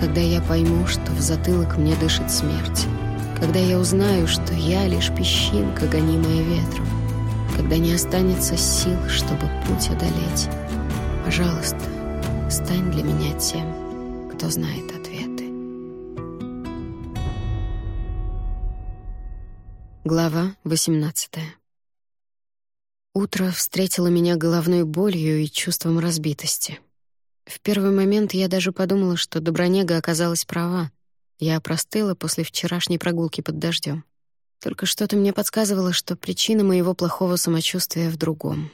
когда я пойму, что в затылок мне дышит смерть, когда я узнаю, что я лишь песчинка, гонимая ветром, когда не останется сил, чтобы путь одолеть. Пожалуйста, стань для меня тем, кто знает ответы. Глава 18 Утро встретило меня головной болью и чувством разбитости. В первый момент я даже подумала, что Добронега оказалась права. Я простыла после вчерашней прогулки под дождем. Только что-то мне подсказывало, что причина моего плохого самочувствия в другом.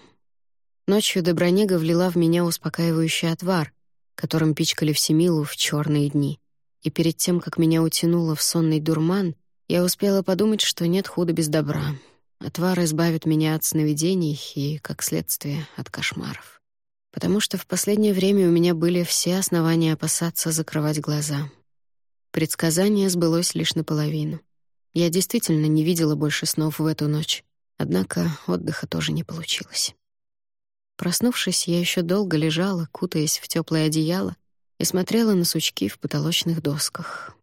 Ночью Добронега влила в меня успокаивающий отвар, которым пичкали всемилу в черные дни. И перед тем, как меня утянуло в сонный дурман, я успела подумать, что нет худа без добра. Отвар избавит меня от сновидений и, как следствие, от кошмаров. Потому что в последнее время у меня были все основания опасаться закрывать глаза. Предсказание сбылось лишь наполовину. Я действительно не видела больше снов в эту ночь, однако отдыха тоже не получилось. Проснувшись, я еще долго лежала, кутаясь в теплое одеяло, и смотрела на сучки в потолочных досках.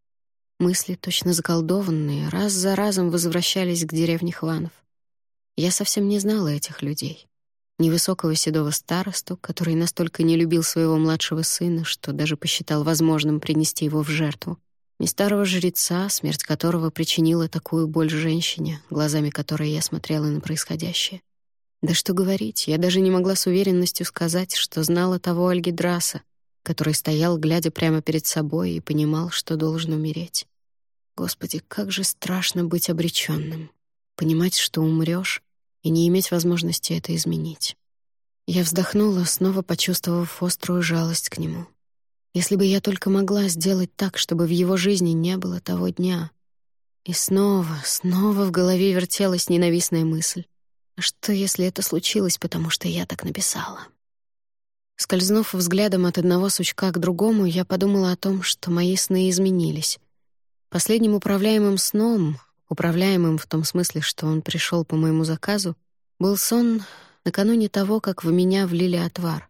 Мысли, точно заколдованные, раз за разом возвращались к деревне Хванов. Я совсем не знала этих людей. Невысокого седого старосту, который настолько не любил своего младшего сына, что даже посчитал возможным принести его в жертву. Ни старого жреца, смерть которого причинила такую боль женщине, глазами которой я смотрела на происходящее. Да что говорить, я даже не могла с уверенностью сказать, что знала того Альгидраса, который стоял, глядя прямо перед собой, и понимал, что должен умереть. Господи, как же страшно быть обреченным понимать, что умрёшь, и не иметь возможности это изменить. Я вздохнула, снова почувствовав острую жалость к нему. Если бы я только могла сделать так, чтобы в его жизни не было того дня. И снова, снова в голове вертелась ненавистная мысль. А что, если это случилось, потому что я так написала? Скользнув взглядом от одного сучка к другому, я подумала о том, что мои сны изменились. Последним управляемым сном, управляемым в том смысле, что он пришел по моему заказу, был сон накануне того, как в меня влили отвар.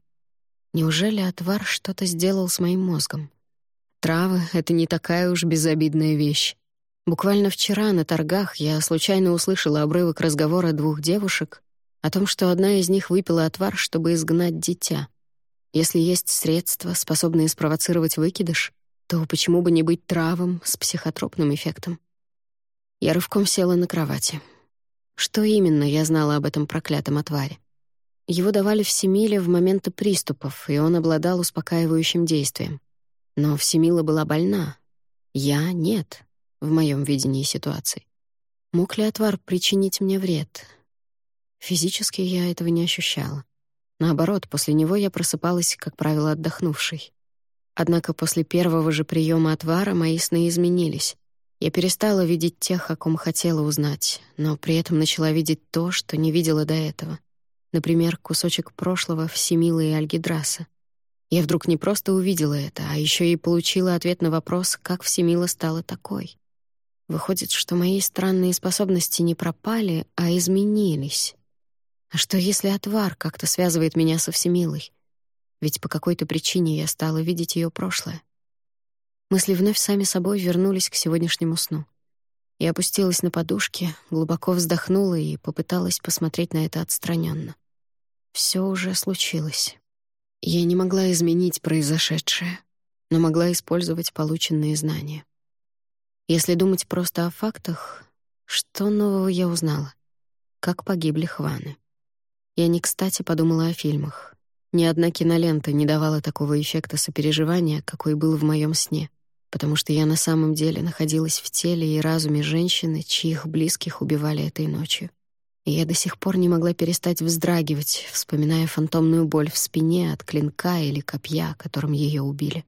Неужели отвар что-то сделал с моим мозгом? Травы — это не такая уж безобидная вещь. Буквально вчера на торгах я случайно услышала обрывок разговора двух девушек о том, что одна из них выпила отвар, чтобы изгнать дитя. Если есть средства, способные спровоцировать выкидыш, то почему бы не быть травом с психотропным эффектом? Я рывком села на кровати. Что именно я знала об этом проклятом отваре? Его давали в Семиле в моменты приступов, и он обладал успокаивающим действием. Но Всемила была больна. Я — нет, в моем видении ситуации. Мог ли отвар причинить мне вред? Физически я этого не ощущала. Наоборот, после него я просыпалась, как правило, отдохнувшей. Однако после первого же приема отвара мои сны изменились. Я перестала видеть тех, о ком хотела узнать, но при этом начала видеть то, что не видела до этого. Например, кусочек прошлого Всемила и Альгидраса. Я вдруг не просто увидела это, а еще и получила ответ на вопрос, как Всемила стала такой. Выходит, что мои странные способности не пропали, а изменились. А что, если отвар как-то связывает меня со Всемилой? Ведь по какой-то причине я стала видеть ее прошлое. Мысли вновь сами собой вернулись к сегодняшнему сну. Я опустилась на подушки, глубоко вздохнула и попыталась посмотреть на это отстраненно. Все уже случилось. Я не могла изменить произошедшее, но могла использовать полученные знания. Если думать просто о фактах, что нового я узнала? Как погибли Хваны. Я не кстати подумала о фильмах. Ни одна кинолента не давала такого эффекта сопереживания, какой был в моем сне — потому что я на самом деле находилась в теле и разуме женщины, чьих близких убивали этой ночью. И я до сих пор не могла перестать вздрагивать, вспоминая фантомную боль в спине от клинка или копья, которым ее убили.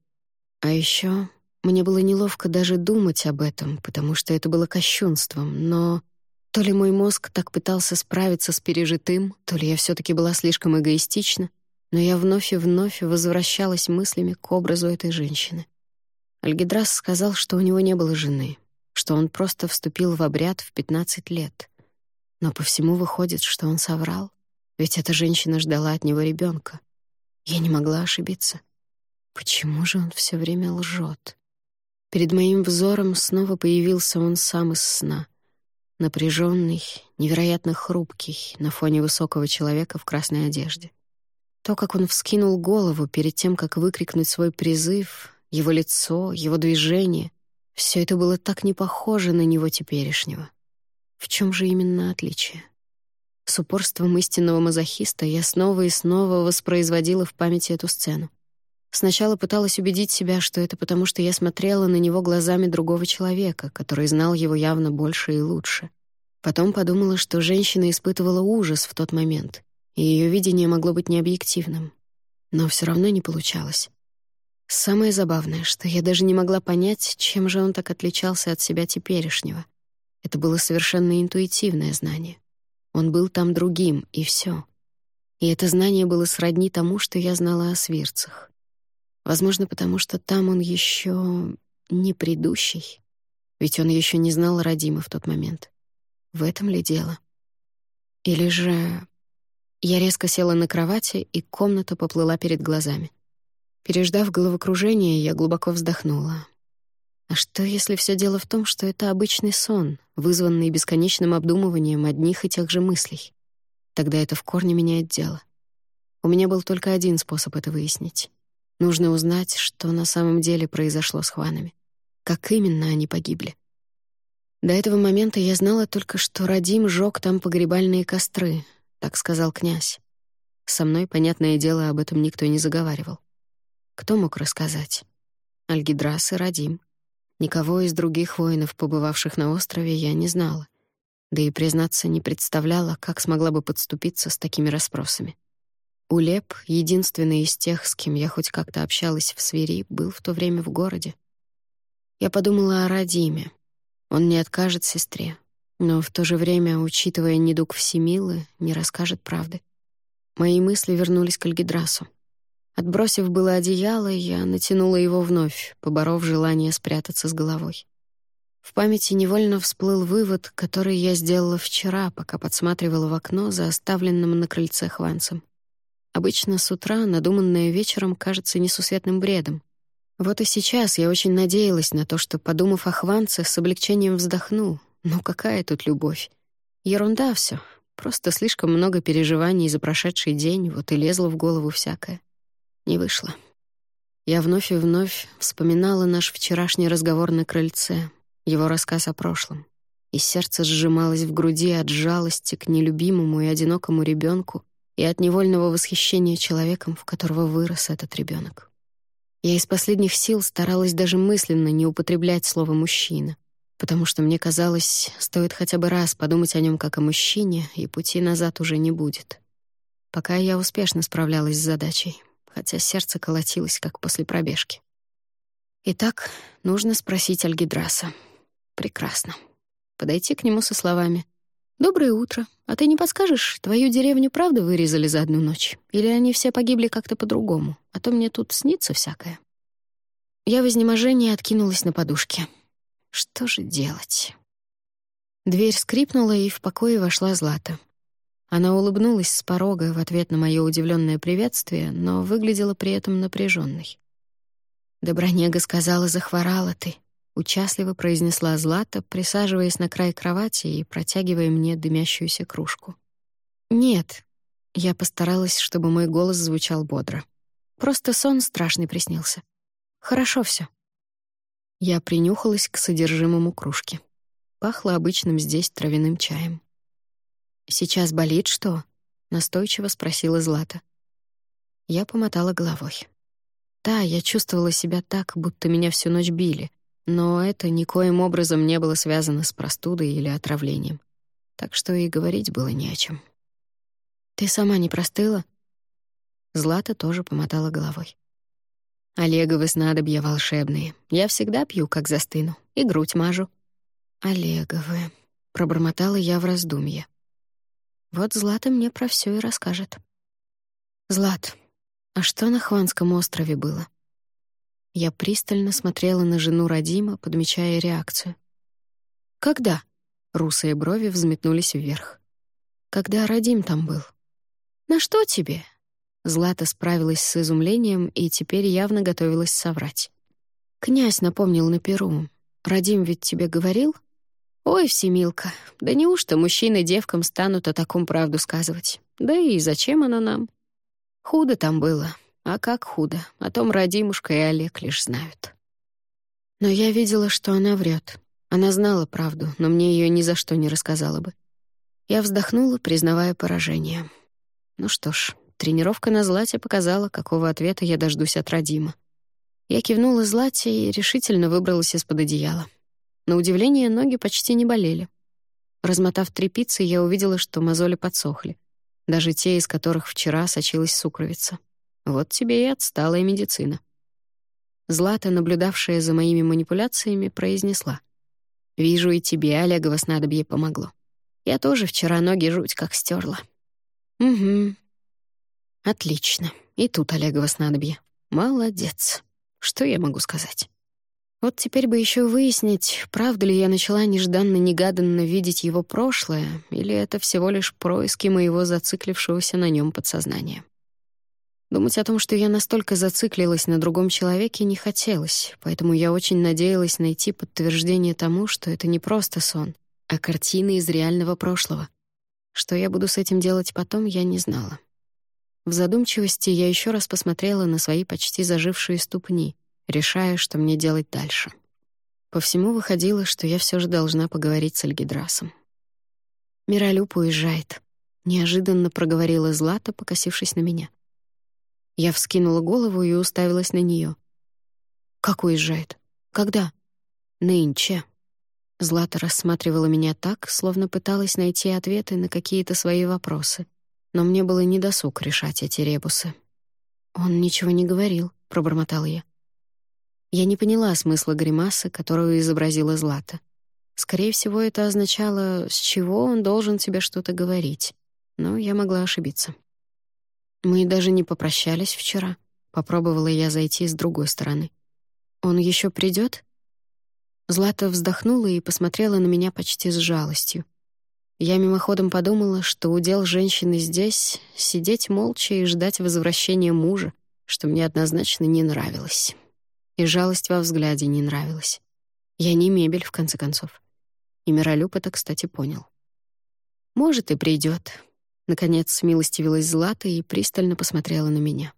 А еще мне было неловко даже думать об этом, потому что это было кощунством, но то ли мой мозг так пытался справиться с пережитым, то ли я все таки была слишком эгоистична, но я вновь и вновь возвращалась мыслями к образу этой женщины. Альгидрас сказал, что у него не было жены, что он просто вступил в обряд в 15 лет. Но по всему выходит, что он соврал, ведь эта женщина ждала от него ребенка. Я не могла ошибиться. Почему же он все время лжет? Перед моим взором снова появился он сам из сна. Напряженный, невероятно хрупкий, на фоне высокого человека в красной одежде. То, как он вскинул голову перед тем, как выкрикнуть свой призыв, его лицо, его движение — все это было так не похоже на него теперешнего. В чем же именно отличие? С упорством истинного мазохиста я снова и снова воспроизводила в памяти эту сцену. Сначала пыталась убедить себя, что это потому, что я смотрела на него глазами другого человека, который знал его явно больше и лучше. Потом подумала, что женщина испытывала ужас в тот момент, и ее видение могло быть необъективным. Но все равно не получалось. Самое забавное, что я даже не могла понять, чем же он так отличался от себя теперешнего. Это было совершенно интуитивное знание. Он был там другим, и все. И это знание было сродни тому, что я знала о свирцах. Возможно, потому что там он еще не предыдущий. Ведь он еще не знал Радима в тот момент. В этом ли дело? Или же... Я резко села на кровати, и комната поплыла перед глазами. Переждав головокружение, я глубоко вздохнула. А что, если все дело в том, что это обычный сон, вызванный бесконечным обдумыванием одних и тех же мыслей? Тогда это в корне меняет дело. У меня был только один способ это выяснить. Нужно узнать, что на самом деле произошло с Хванами. Как именно они погибли. До этого момента я знала только, что Радим жёг там погребальные костры, так сказал князь. Со мной, понятное дело, об этом никто не заговаривал. Кто мог рассказать? Альгидрас и Радим. Никого из других воинов, побывавших на острове, я не знала. Да и, признаться, не представляла, как смогла бы подступиться с такими расспросами. Улеп, единственный из тех, с кем я хоть как-то общалась в Свири, был в то время в городе. Я подумала о Радиме. Он не откажет сестре, но в то же время, учитывая недуг Всемилы, не расскажет правды. Мои мысли вернулись к Альгидрасу. Отбросив было одеяло, я натянула его вновь, поборов желание спрятаться с головой. В памяти невольно всплыл вывод, который я сделала вчера, пока подсматривала в окно за оставленным на крыльце хванцем. Обычно с утра надуманное вечером кажется несусветным бредом. Вот и сейчас я очень надеялась на то, что, подумав о Хванце, с облегчением вздохну. Ну какая тут любовь? Ерунда все. Просто слишком много переживаний за прошедший день, вот и лезло в голову всякое. Не вышло. Я вновь и вновь вспоминала наш вчерашний разговор на крыльце, его рассказ о прошлом. И сердце сжималось в груди от жалости к нелюбимому и одинокому ребенку, и от невольного восхищения человеком, в которого вырос этот ребенок. Я из последних сил старалась даже мысленно не употреблять слово «мужчина», потому что мне казалось, стоит хотя бы раз подумать о нем как о мужчине, и пути назад уже не будет. Пока я успешно справлялась с задачей, хотя сердце колотилось, как после пробежки. Итак, нужно спросить Альгидраса. Прекрасно. Подойти к нему со словами «Доброе утро. А ты не подскажешь, твою деревню правда вырезали за одну ночь? Или они все погибли как-то по-другому? А то мне тут снится всякое». Я в изнеможении откинулась на подушке. Что же делать? Дверь скрипнула, и в покое вошла Злата. Она улыбнулась с порога в ответ на мое удивленное приветствие, но выглядела при этом напряженной. «Добронега сказала, захворала ты», участливо произнесла Злата, присаживаясь на край кровати и протягивая мне дымящуюся кружку. Нет. Я постаралась, чтобы мой голос звучал бодро. Просто сон страшный приснился. Хорошо все. Я принюхалась к содержимому кружки. Пахло обычным здесь травяным чаем. Сейчас болит что? настойчиво спросила Злата. Я помотала головой. Да, я чувствовала себя так, будто меня всю ночь били, но это никоим образом не было связано с простудой или отравлением. Так что и говорить было не о чем. «Ты сама не простыла?» Злата тоже помотала головой. «Олеговы снадобья волшебные. Я всегда пью, как застыну, и грудь мажу». «Олеговы», — пробормотала я в раздумье. «Вот Злата мне про все и расскажет». «Злат, а что на Хванском острове было?» Я пристально смотрела на жену Радима, подмечая реакцию. «Когда?» — русые брови взметнулись вверх. «Когда Радим там был?» «На что тебе?» Злата справилась с изумлением и теперь явно готовилась соврать. Князь напомнил на перу. Радим ведь тебе говорил? Ой, всемилка, да неужто мужчины девкам станут о таком правду сказывать? Да и зачем она нам? Худо там было. А как худо? О том Радимушка и Олег лишь знают. Но я видела, что она врет. Она знала правду, но мне ее ни за что не рассказала бы. Я вздохнула, признавая поражение. Ну что ж, тренировка на Злате показала, какого ответа я дождусь от Радима. Я кивнула Злате и решительно выбралась из-под одеяла. На удивление, ноги почти не болели. Размотав тряпицы, я увидела, что мозоли подсохли. Даже те, из которых вчера сочилась сукровица. Вот тебе и отсталая медицина. Злата, наблюдавшая за моими манипуляциями, произнесла. «Вижу, и тебе Олегово снадобье помогло. Я тоже вчера ноги жуть как стерла. «Угу». «Отлично. И тут Олегово снадобье. Молодец. Что я могу сказать?» Вот теперь бы еще выяснить, правда ли я начала нежданно-негаданно видеть его прошлое, или это всего лишь происки моего зациклившегося на нем подсознания. Думать о том, что я настолько зациклилась на другом человеке, не хотелось, поэтому я очень надеялась найти подтверждение тому, что это не просто сон, а картина из реального прошлого. Что я буду с этим делать потом, я не знала. В задумчивости я еще раз посмотрела на свои почти зажившие ступни, решая, что мне делать дальше. По всему выходило, что я все же должна поговорить с Альгидрасом. «Миролюб уезжает», — неожиданно проговорила Злата, покосившись на меня. Я вскинула голову и уставилась на нее. «Как уезжает? Когда?» «Нынче». Злата рассматривала меня так, словно пыталась найти ответы на какие-то свои вопросы. Но мне было недосуг решать эти ребусы. «Он ничего не говорил», — пробормотала я. Я не поняла смысла гримасы, которую изобразила Злата. Скорее всего, это означало, с чего он должен тебе что-то говорить. Но я могла ошибиться. Мы даже не попрощались вчера. Попробовала я зайти с другой стороны. Он еще придет? Злата вздохнула и посмотрела на меня почти с жалостью. Я мимоходом подумала, что удел женщины здесь — сидеть молча и ждать возвращения мужа, что мне однозначно не нравилось. И жалость во взгляде не нравилась. Я не мебель, в конце концов. И Миролюб это, кстати, понял. Может, и придет, Наконец смилостивилась Злата и пристально посмотрела на меня.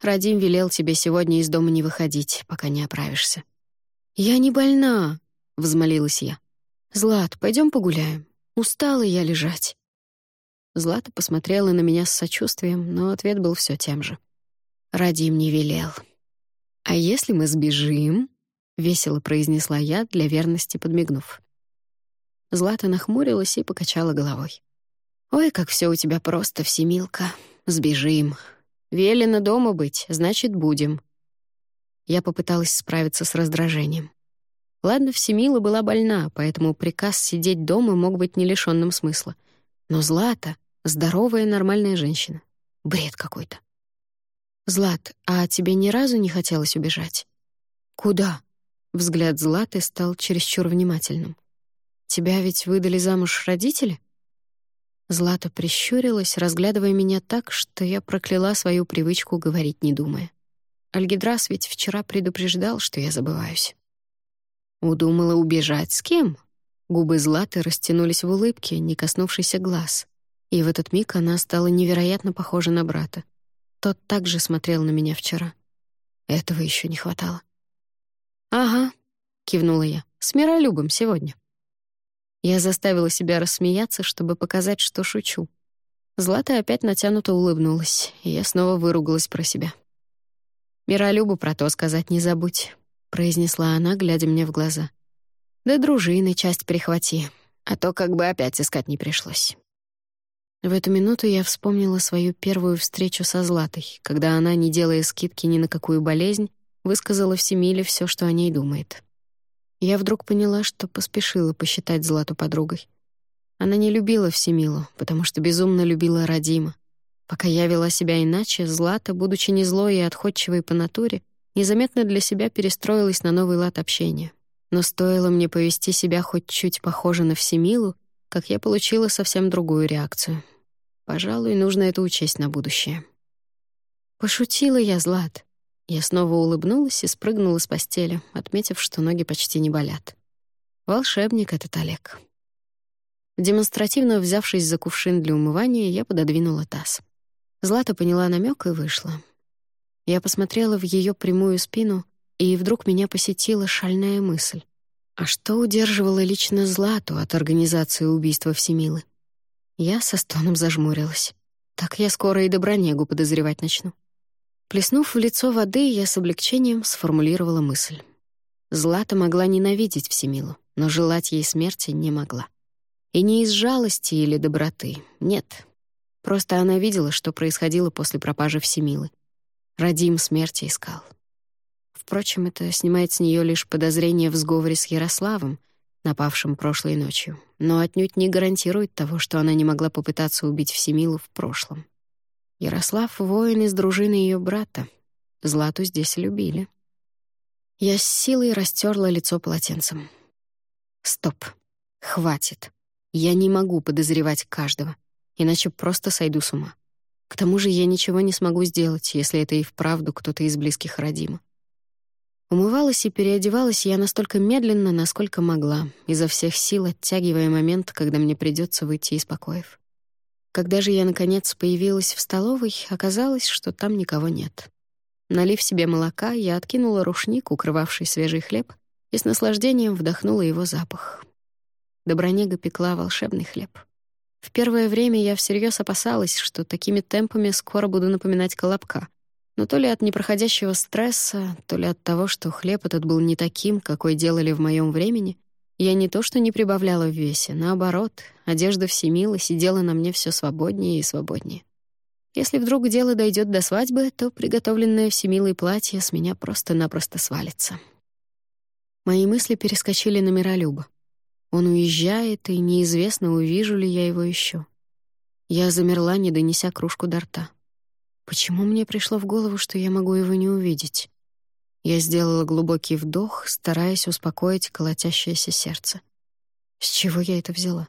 «Радим велел тебе сегодня из дома не выходить, пока не оправишься». «Я не больна», — взмолилась я. «Злат, пойдем погуляем. Устала я лежать». Злата посмотрела на меня с сочувствием, но ответ был все тем же. «Радим не велел». «А если мы сбежим?» — весело произнесла я, для верности подмигнув. Злата нахмурилась и покачала головой. «Ой, как все у тебя просто, всемилка. Сбежим. Велено дома быть, значит, будем». Я попыталась справиться с раздражением. Ладно, Всемила была больна, поэтому приказ сидеть дома мог быть не лишённым смысла. Но Злата — здоровая нормальная женщина. Бред какой-то. «Злат, а тебе ни разу не хотелось убежать?» «Куда?» Взгляд Златы стал чересчур внимательным. «Тебя ведь выдали замуж родители?» Злата прищурилась, разглядывая меня так, что я прокляла свою привычку говорить, не думая. Альгидрас ведь вчера предупреждал, что я забываюсь. Удумала убежать с кем? Губы Златы растянулись в улыбке, не коснувшейся глаз. И в этот миг она стала невероятно похожа на брата. Тот также смотрел на меня вчера. Этого еще не хватало. «Ага», — кивнула я, — «с Миролюбом сегодня». Я заставила себя рассмеяться, чтобы показать, что шучу. Злата опять натянуто улыбнулась, и я снова выругалась про себя. «Миролюбу про то сказать не забудь», — произнесла она, глядя мне в глаза. «Да дружины часть прихвати, а то как бы опять искать не пришлось». В эту минуту я вспомнила свою первую встречу со Златой, когда она, не делая скидки ни на какую болезнь, высказала Всемиле все, что о ней думает. Я вдруг поняла, что поспешила посчитать Злату подругой. Она не любила Всемилу, потому что безумно любила Радима. Пока я вела себя иначе, Злата, будучи не злой и отходчивой по натуре, незаметно для себя перестроилась на новый лад общения. Но стоило мне повести себя хоть чуть похоже на Всемилу, как я получила совсем другую реакцию. Пожалуй, нужно это учесть на будущее. Пошутила я, Злат. Я снова улыбнулась и спрыгнула с постели, отметив, что ноги почти не болят. Волшебник этот Олег. Демонстративно взявшись за кувшин для умывания, я пододвинула таз. Злата поняла намек и вышла. Я посмотрела в ее прямую спину, и вдруг меня посетила шальная мысль. А что удерживало лично Злату от организации убийства Всемилы? Я со стоном зажмурилась. Так я скоро и Добронегу подозревать начну. Плеснув в лицо воды, я с облегчением сформулировала мысль. Злата могла ненавидеть Всемилу, но желать ей смерти не могла. И не из жалости или доброты, нет. Просто она видела, что происходило после пропажи Всемилы. Радим смерти искал. Впрочем, это снимает с нее лишь подозрение в сговоре с Ярославом, напавшим прошлой ночью, но отнюдь не гарантирует того, что она не могла попытаться убить Всемилу в прошлом. Ярослав — воин из дружины ее брата. Злату здесь любили. Я с силой растерла лицо полотенцем. Стоп. Хватит. Я не могу подозревать каждого, иначе просто сойду с ума. К тому же я ничего не смогу сделать, если это и вправду кто-то из близких родима. Умывалась и переодевалась я настолько медленно, насколько могла, изо всех сил оттягивая момент, когда мне придется выйти из покоев. Когда же я, наконец, появилась в столовой, оказалось, что там никого нет. Налив себе молока, я откинула рушник, укрывавший свежий хлеб, и с наслаждением вдохнула его запах. Добронега пекла волшебный хлеб. В первое время я всерьез опасалась, что такими темпами скоро буду напоминать колобка — но то ли от непроходящего стресса, то ли от того, что хлеб этот был не таким, какой делали в моем времени, я не то что не прибавляла в весе, наоборот, одежда всемила сидела на мне все свободнее и свободнее. Если вдруг дело дойдет до свадьбы, то приготовленное всемилой платье с меня просто-напросто свалится. Мои мысли перескочили на Миролюба. Он уезжает, и неизвестно, увижу ли я его еще. Я замерла, не донеся кружку до рта. Почему мне пришло в голову, что я могу его не увидеть? Я сделала глубокий вдох, стараясь успокоить колотящееся сердце. С чего я это взяла?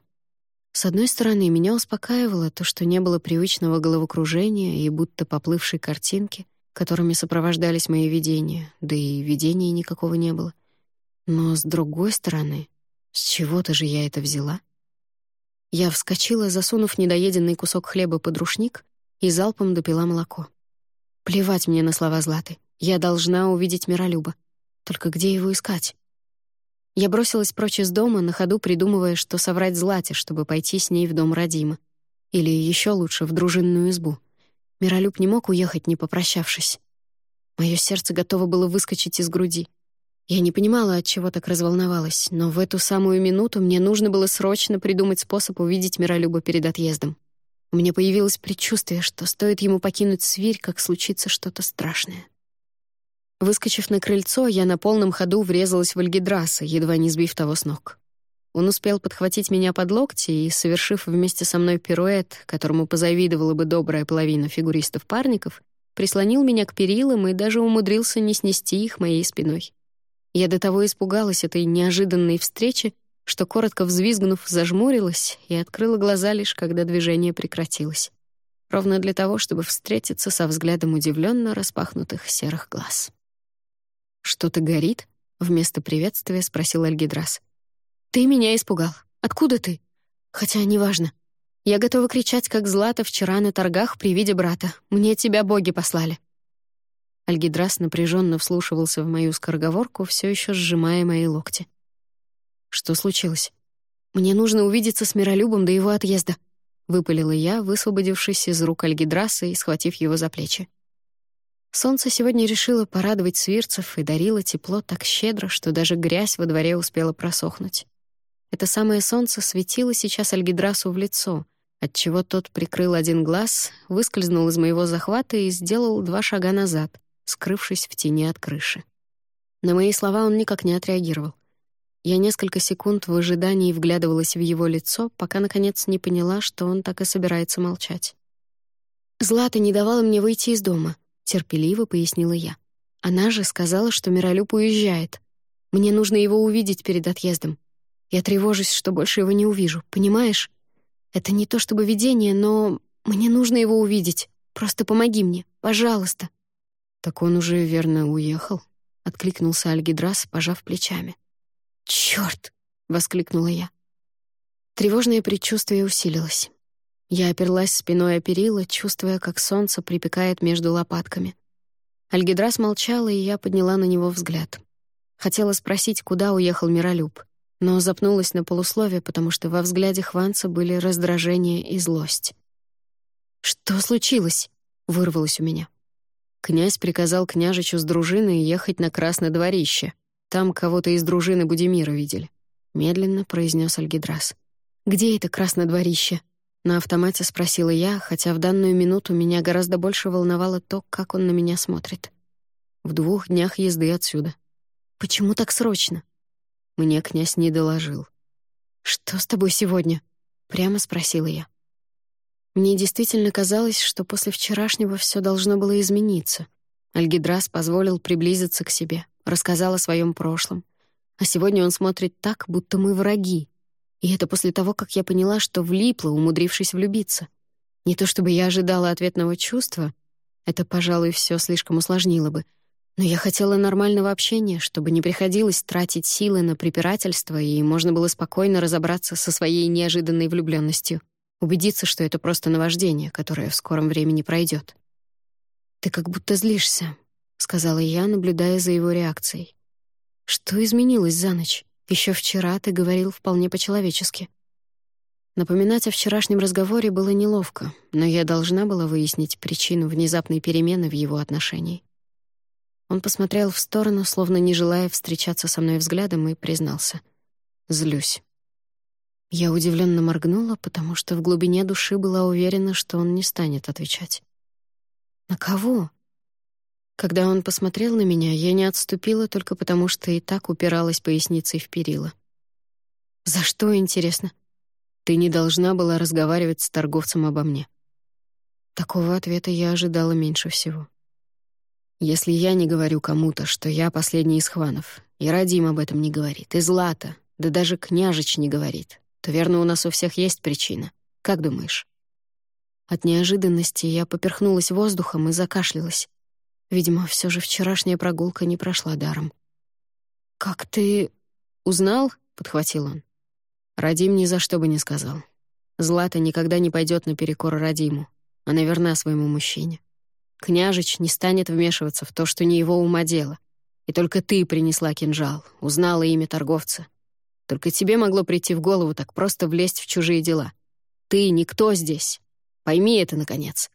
С одной стороны, меня успокаивало то, что не было привычного головокружения и будто поплывшей картинки, которыми сопровождались мои видения, да и видения никакого не было. Но с другой стороны, с чего-то же я это взяла? Я вскочила, засунув недоеденный кусок хлеба под рушник, и залпом допила молоко. Плевать мне на слова Златы. Я должна увидеть Миролюба. Только где его искать? Я бросилась прочь из дома, на ходу придумывая, что соврать Злате, чтобы пойти с ней в дом Родима. Или еще лучше, в дружинную избу. Миролюб не мог уехать, не попрощавшись. Мое сердце готово было выскочить из груди. Я не понимала, от чего так разволновалась, но в эту самую минуту мне нужно было срочно придумать способ увидеть Миролюба перед отъездом. У меня появилось предчувствие, что стоит ему покинуть свирь, как случится что-то страшное. Выскочив на крыльцо, я на полном ходу врезалась в Альгидраса, едва не сбив того с ног. Он успел подхватить меня под локти и, совершив вместе со мной пируэт, которому позавидовала бы добрая половина фигуристов-парников, прислонил меня к перилам и даже умудрился не снести их моей спиной. Я до того испугалась этой неожиданной встречи, что, коротко взвизгнув, зажмурилась и открыла глаза лишь, когда движение прекратилось. Ровно для того, чтобы встретиться со взглядом удивленно распахнутых серых глаз. «Что-то горит?» — вместо приветствия спросил Альгидрас. «Ты меня испугал. Откуда ты? Хотя неважно. Я готова кричать, как Злата вчера на торгах при виде брата. Мне тебя боги послали». Альгидрас напряженно вслушивался в мою скороговорку, все еще сжимая мои локти. «Что случилось?» «Мне нужно увидеться с Миролюбом до его отъезда», — выпалила я, высвободившись из рук Альгидраса и схватив его за плечи. Солнце сегодня решило порадовать свирцев и дарило тепло так щедро, что даже грязь во дворе успела просохнуть. Это самое солнце светило сейчас Альгидрасу в лицо, отчего тот прикрыл один глаз, выскользнул из моего захвата и сделал два шага назад, скрывшись в тени от крыши. На мои слова он никак не отреагировал. Я несколько секунд в ожидании вглядывалась в его лицо, пока, наконец, не поняла, что он так и собирается молчать. «Злата не давала мне выйти из дома», — терпеливо пояснила я. «Она же сказала, что Миролюб уезжает. Мне нужно его увидеть перед отъездом. Я тревожусь, что больше его не увижу, понимаешь? Это не то чтобы видение, но мне нужно его увидеть. Просто помоги мне, пожалуйста». «Так он уже, верно, уехал», — откликнулся Альгидрас, пожав плечами. «Чёрт!» — воскликнула я. Тревожное предчувствие усилилось. Я оперлась спиной о перила, чувствуя, как солнце припекает между лопатками. Альгидрас молчала, и я подняла на него взгляд. Хотела спросить, куда уехал Миролюб, но запнулась на полуслове, потому что во взгляде Хванца были раздражение и злость. «Что случилось?» — вырвалось у меня. Князь приказал княжичу с дружиной ехать на Красное дворище. Там кого-то из дружины Будимира видели. Медленно произнес Альгидрас. «Где это Красное дворище?» На автомате спросила я, хотя в данную минуту меня гораздо больше волновало то, как он на меня смотрит. В двух днях езды отсюда. «Почему так срочно?» Мне князь не доложил. «Что с тобой сегодня?» — прямо спросила я. Мне действительно казалось, что после вчерашнего все должно было измениться. Альгидрас позволил приблизиться к себе, рассказал о своем прошлом. А сегодня он смотрит так, будто мы враги. И это после того, как я поняла, что влипла, умудрившись влюбиться. Не то чтобы я ожидала ответного чувства, это, пожалуй, все слишком усложнило бы, но я хотела нормального общения, чтобы не приходилось тратить силы на препирательство и можно было спокойно разобраться со своей неожиданной влюбленностью убедиться, что это просто наваждение, которое в скором времени пройдет. «Ты как будто злишься», — сказала я, наблюдая за его реакцией. «Что изменилось за ночь? Еще вчера ты говорил вполне по-человечески». Напоминать о вчерашнем разговоре было неловко, но я должна была выяснить причину внезапной перемены в его отношении. Он посмотрел в сторону, словно не желая встречаться со мной взглядом, и признался. «Злюсь». Я удивленно моргнула, потому что в глубине души была уверена, что он не станет отвечать. «На кого?» Когда он посмотрел на меня, я не отступила только потому, что и так упиралась поясницей в перила. «За что, интересно?» «Ты не должна была разговаривать с торговцем обо мне». Такого ответа я ожидала меньше всего. Если я не говорю кому-то, что я последний из хванов, и Радим об этом не говорит, и Злата, да даже княжич не говорит, то, верно, у нас у всех есть причина. Как думаешь?» От неожиданности я поперхнулась воздухом и закашлялась. Видимо, все же вчерашняя прогулка не прошла даром. «Как ты... узнал?» — подхватил он. Радим ни за что бы не сказал. Злата никогда не пойдет наперекор Радиму. Она верна своему мужчине. Княжич не станет вмешиваться в то, что не его ума дело. И только ты принесла кинжал, узнала имя торговца — только тебе могло прийти в голову так просто влезть в чужие дела. Ты никто здесь. Пойми это, наконец».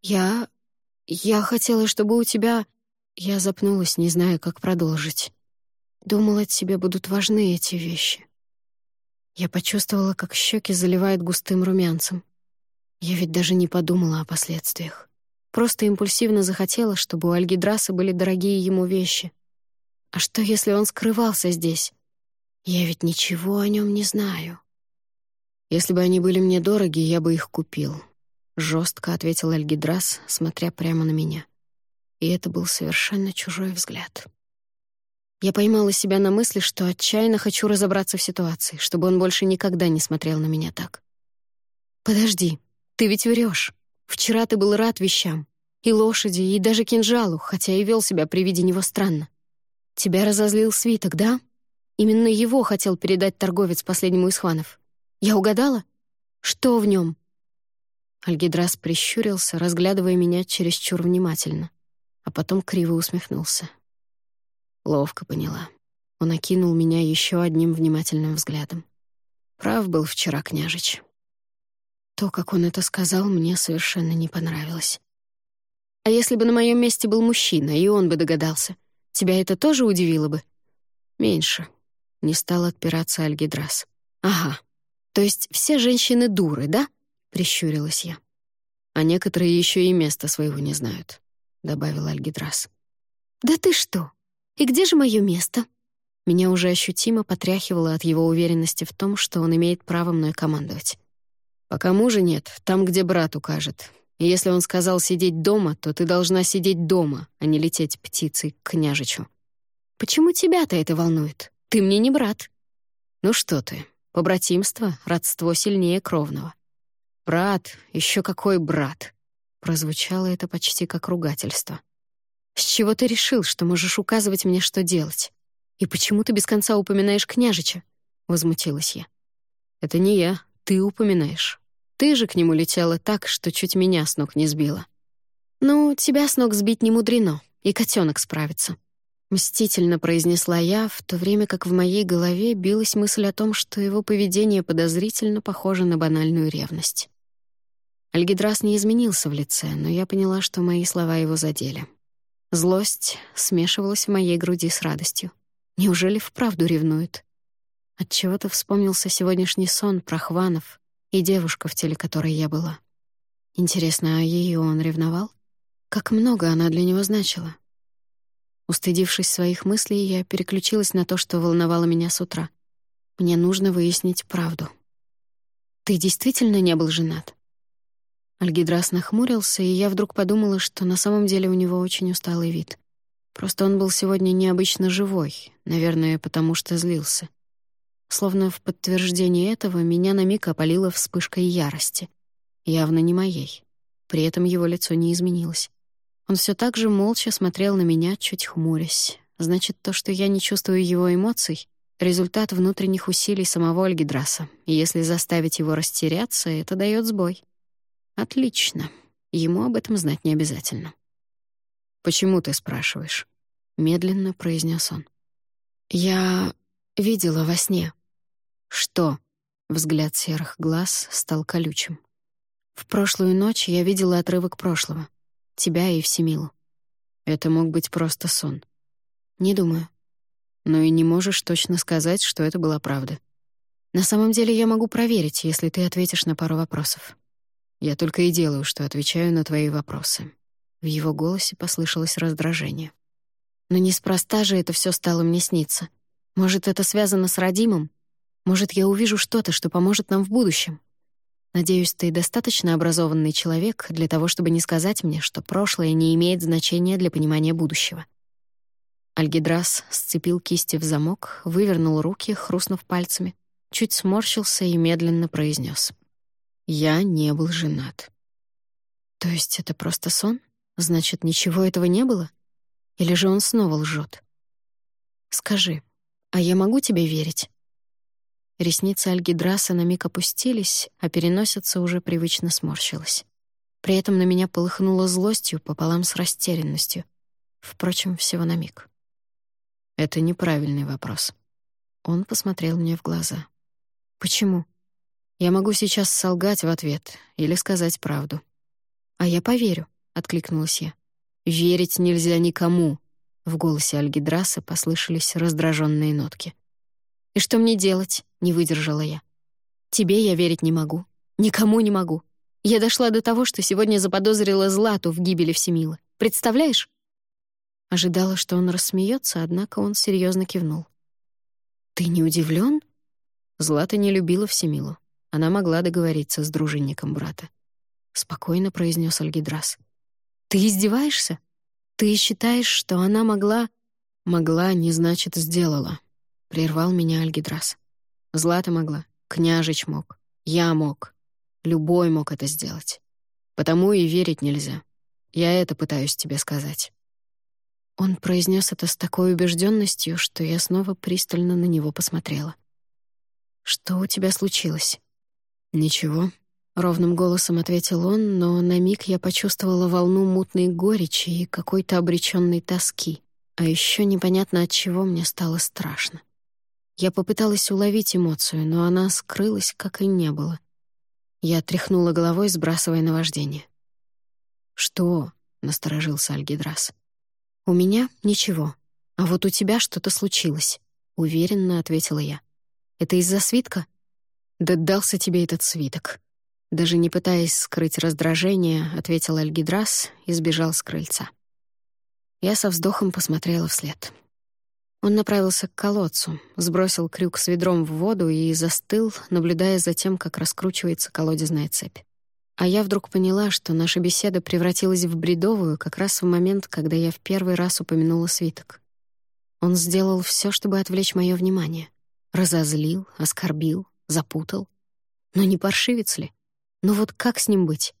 «Я... я хотела, чтобы у тебя...» Я запнулась, не зная, как продолжить. Думала, тебе будут важны эти вещи. Я почувствовала, как щеки заливают густым румянцем. Я ведь даже не подумала о последствиях. Просто импульсивно захотела, чтобы у Альгидраса были дорогие ему вещи. А что, если он скрывался здесь? Я ведь ничего о нем не знаю. Если бы они были мне дороги, я бы их купил. Жестко ответил Альгидрас, смотря прямо на меня. И это был совершенно чужой взгляд. Я поймала себя на мысли, что отчаянно хочу разобраться в ситуации, чтобы он больше никогда не смотрел на меня так. «Подожди, ты ведь врешь. Вчера ты был рад вещам. И лошади, и даже кинжалу, хотя и вел себя при виде него странно. Тебя разозлил свиток, да?» Именно его хотел передать торговец последнему из хванов. Я угадала? Что в нем? Альгидрас прищурился, разглядывая меня чересчур внимательно, а потом криво усмехнулся. Ловко поняла. Он окинул меня еще одним внимательным взглядом. Прав был вчера княжич. То, как он это сказал, мне совершенно не понравилось. А если бы на моем месте был мужчина, и он бы догадался, тебя это тоже удивило бы? Меньше, не стал отпираться Альгидрас. «Ага. То есть все женщины дуры, да?» — прищурилась я. «А некоторые еще и места своего не знают», — добавил Альгидрас. «Да ты что? И где же мое место?» Меня уже ощутимо потряхивало от его уверенности в том, что он имеет право мной командовать. «Пока мужа нет, там, где брат укажет. И если он сказал сидеть дома, то ты должна сидеть дома, а не лететь птицей к княжичу». «Почему тебя-то это волнует?» Ты мне не брат». «Ну что ты, побратимство, родство сильнее кровного». «Брат, еще какой брат!» Прозвучало это почти как ругательство. С чего ты решил, что можешь указывать мне, что делать? И почему ты без конца упоминаешь княжича?» — возмутилась я. «Это не я, ты упоминаешь. Ты же к нему летела так, что чуть меня с ног не сбила». «Ну, тебя с ног сбить не мудрено, и котенок справится», — мстительно произнесла я, в то время как в моей голове билась мысль о том, что его поведение подозрительно похоже на банальную ревность. Альгидрас не изменился в лице, но я поняла, что мои слова его задели. Злость смешивалась в моей груди с радостью. Неужели вправду ревнует? Отчего-то вспомнился сегодняшний сон про Хванов и девушка, в теле которой я была. Интересно, а ее он ревновал? Как много она для него значила? Устыдившись своих мыслей, я переключилась на то, что волновало меня с утра. Мне нужно выяснить правду. «Ты действительно не был женат?» Альгидрас нахмурился, и я вдруг подумала, что на самом деле у него очень усталый вид. Просто он был сегодня необычно живой, наверное, потому что злился. Словно в подтверждение этого меня на миг опалило вспышкой ярости. Явно не моей. При этом его лицо не изменилось. Он все так же молча смотрел на меня, чуть хмурясь. Значит, то, что я не чувствую его эмоций — результат внутренних усилий самого Альгидраса. И если заставить его растеряться, это дает сбой. Отлично. Ему об этом знать не обязательно. «Почему ты спрашиваешь?» — медленно произнес он. «Я видела во сне». «Что?» — взгляд серых глаз стал колючим. «В прошлую ночь я видела отрывок прошлого. Тебя и Всемилу. Это мог быть просто сон». «Не думаю». «Но и не можешь точно сказать, что это была правда». «На самом деле я могу проверить, если ты ответишь на пару вопросов». Я только и делаю, что отвечаю на твои вопросы». В его голосе послышалось раздражение. «Но неспроста же это все стало мне сниться. Может, это связано с родимым? Может, я увижу что-то, что поможет нам в будущем? Надеюсь, ты достаточно образованный человек для того, чтобы не сказать мне, что прошлое не имеет значения для понимания будущего». Альгидрас сцепил кисти в замок, вывернул руки, хрустнув пальцами, чуть сморщился и медленно произнес: я не был женат. То есть это просто сон? Значит, ничего этого не было? Или же он снова лжет? Скажи, а я могу тебе верить? Ресницы Альгидраса на миг опустились, а переносица уже привычно сморщилась. При этом на меня полыхнуло злостью пополам с растерянностью. Впрочем, всего на миг. Это неправильный вопрос. Он посмотрел мне в глаза. Почему? Я могу сейчас солгать в ответ или сказать правду. «А я поверю», — откликнулась я. «Верить нельзя никому», — в голосе Альгидраса послышались раздраженные нотки. «И что мне делать?» — не выдержала я. «Тебе я верить не могу. Никому не могу. Я дошла до того, что сегодня заподозрила Злату в гибели Всемилы. Представляешь?» Ожидала, что он рассмеется, однако он серьезно кивнул. «Ты не удивлен? Злата не любила Всемилу. Она могла договориться с дружинником брата. Спокойно произнес Альгидрас. «Ты издеваешься? Ты считаешь, что она могла...» «Могла не значит сделала», — прервал меня Альгидрас. «Злата могла, княжич мог, я мог, любой мог это сделать. Потому и верить нельзя. Я это пытаюсь тебе сказать». Он произнес это с такой убежденностью, что я снова пристально на него посмотрела. «Что у тебя случилось?» «Ничего», — ровным голосом ответил он, но на миг я почувствовала волну мутной горечи и какой-то обреченной тоски, а еще непонятно от чего мне стало страшно. Я попыталась уловить эмоцию, но она скрылась, как и не было. Я тряхнула головой, сбрасывая наваждение. «Что?» — насторожился Альгидрас. «У меня ничего. А вот у тебя что-то случилось», — уверенно ответила я. «Это из-за свитка?» «Да дался тебе этот свиток». Даже не пытаясь скрыть раздражение, ответил Альгидрас и сбежал с крыльца. Я со вздохом посмотрела вслед. Он направился к колодцу, сбросил крюк с ведром в воду и застыл, наблюдая за тем, как раскручивается колодезная цепь. А я вдруг поняла, что наша беседа превратилась в бредовую как раз в момент, когда я в первый раз упомянула свиток. Он сделал все, чтобы отвлечь мое внимание. Разозлил, оскорбил, запутал. Но не паршивец ли? Ну вот как с ним быть?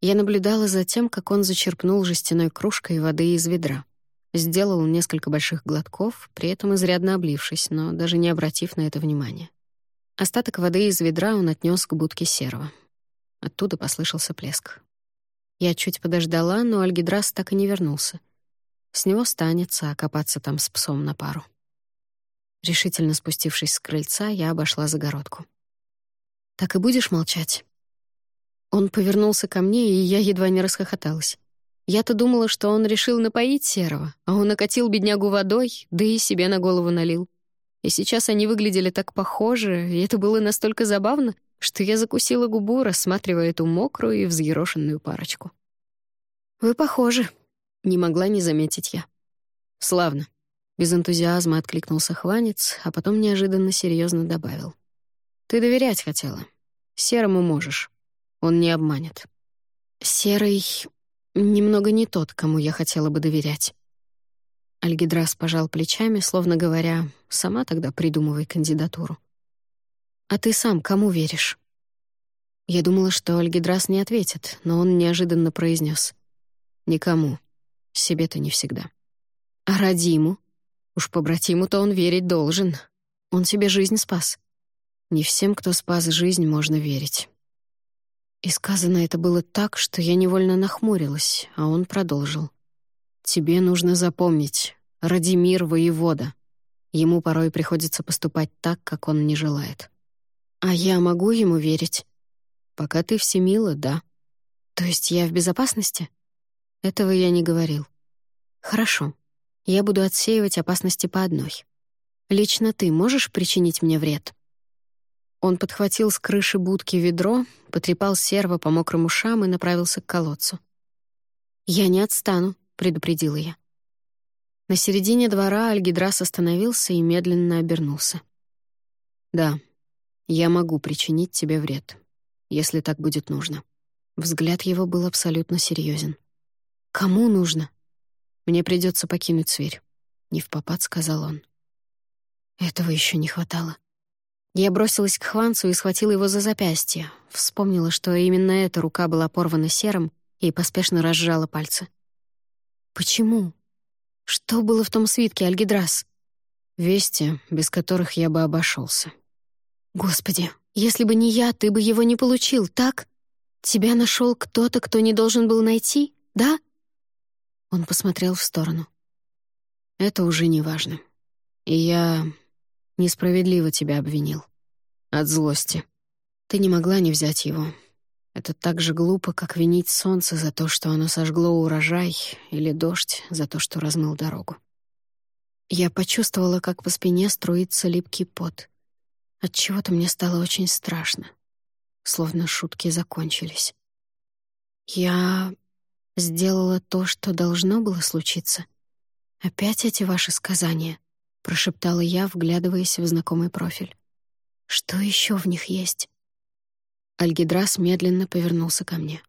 Я наблюдала за тем, как он зачерпнул жестяной кружкой воды из ведра. Сделал несколько больших глотков, при этом изрядно облившись, но даже не обратив на это внимания. Остаток воды из ведра он отнес к будке серого. Оттуда послышался плеск. Я чуть подождала, но Альгидрас так и не вернулся. С него станется окопаться там с псом на пару. Решительно спустившись с крыльца, я обошла загородку. «Так и будешь молчать?» Он повернулся ко мне, и я едва не расхохоталась. Я-то думала, что он решил напоить Серого, а он окатил беднягу водой, да и себе на голову налил. И сейчас они выглядели так похожи, и это было настолько забавно, что я закусила губу, рассматривая эту мокрую и взъерошенную парочку. «Вы похожи», — не могла не заметить я. «Славно». Без энтузиазма откликнулся Хванец, а потом неожиданно серьезно добавил. «Ты доверять хотела. Серому можешь. Он не обманет. Серый немного не тот, кому я хотела бы доверять. Альгидрас пожал плечами, словно говоря, «Сама тогда придумывай кандидатуру». «А ты сам кому веришь?» Я думала, что Альгидрас не ответит, но он неожиданно произнес: «Никому. Себе-то не всегда». «А Радиму? Уж по братиму-то он верить должен. Он себе жизнь спас. Не всем, кто спас жизнь, можно верить». И сказано это было так, что я невольно нахмурилась, а он продолжил. «Тебе нужно запомнить, Радимир — воевода. Ему порой приходится поступать так, как он не желает. А я могу ему верить? Пока ты всемила, да. То есть я в безопасности? Этого я не говорил. Хорошо. Я буду отсеивать опасности по одной. Лично ты можешь причинить мне вред?» Он подхватил с крыши будки ведро, потрепал серво по мокрым ушам и направился к колодцу. «Я не отстану», — предупредила я. На середине двора Альгидрас остановился и медленно обернулся. «Да, я могу причинить тебе вред, если так будет нужно». Взгляд его был абсолютно серьезен. «Кому нужно?» «Мне придется покинуть Сверь», — не в попад сказал он. Этого еще не хватало. Я бросилась к Хванцу и схватила его за запястье. Вспомнила, что именно эта рука была порвана серым, и поспешно разжала пальцы. «Почему? Что было в том свитке, Альгидрас?» «Вести, без которых я бы обошелся. «Господи, если бы не я, ты бы его не получил, так? Тебя нашел кто-то, кто не должен был найти, да?» Он посмотрел в сторону. «Это уже не важно. И я несправедливо тебя обвинил. От злости. Ты не могла не взять его. Это так же глупо, как винить солнце за то, что оно сожгло урожай, или дождь за то, что размыл дорогу. Я почувствовала, как по спине струится липкий пот. От чего то мне стало очень страшно. Словно шутки закончились. Я сделала то, что должно было случиться. Опять эти ваши сказания —— прошептала я, вглядываясь в знакомый профиль. «Что еще в них есть?» Альгидрас медленно повернулся ко мне.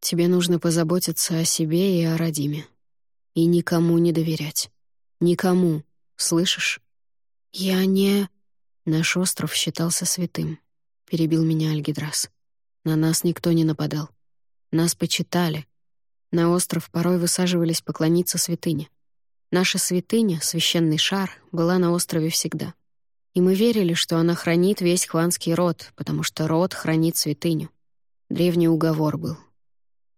«Тебе нужно позаботиться о себе и о Радиме. И никому не доверять. Никому, слышишь? Я не...» Наш остров считался святым. Перебил меня Альгидрас. На нас никто не нападал. Нас почитали. На остров порой высаживались поклониться святыне. Наша святыня, священный шар, была на острове всегда. И мы верили, что она хранит весь хванский род, потому что род хранит святыню. Древний уговор был.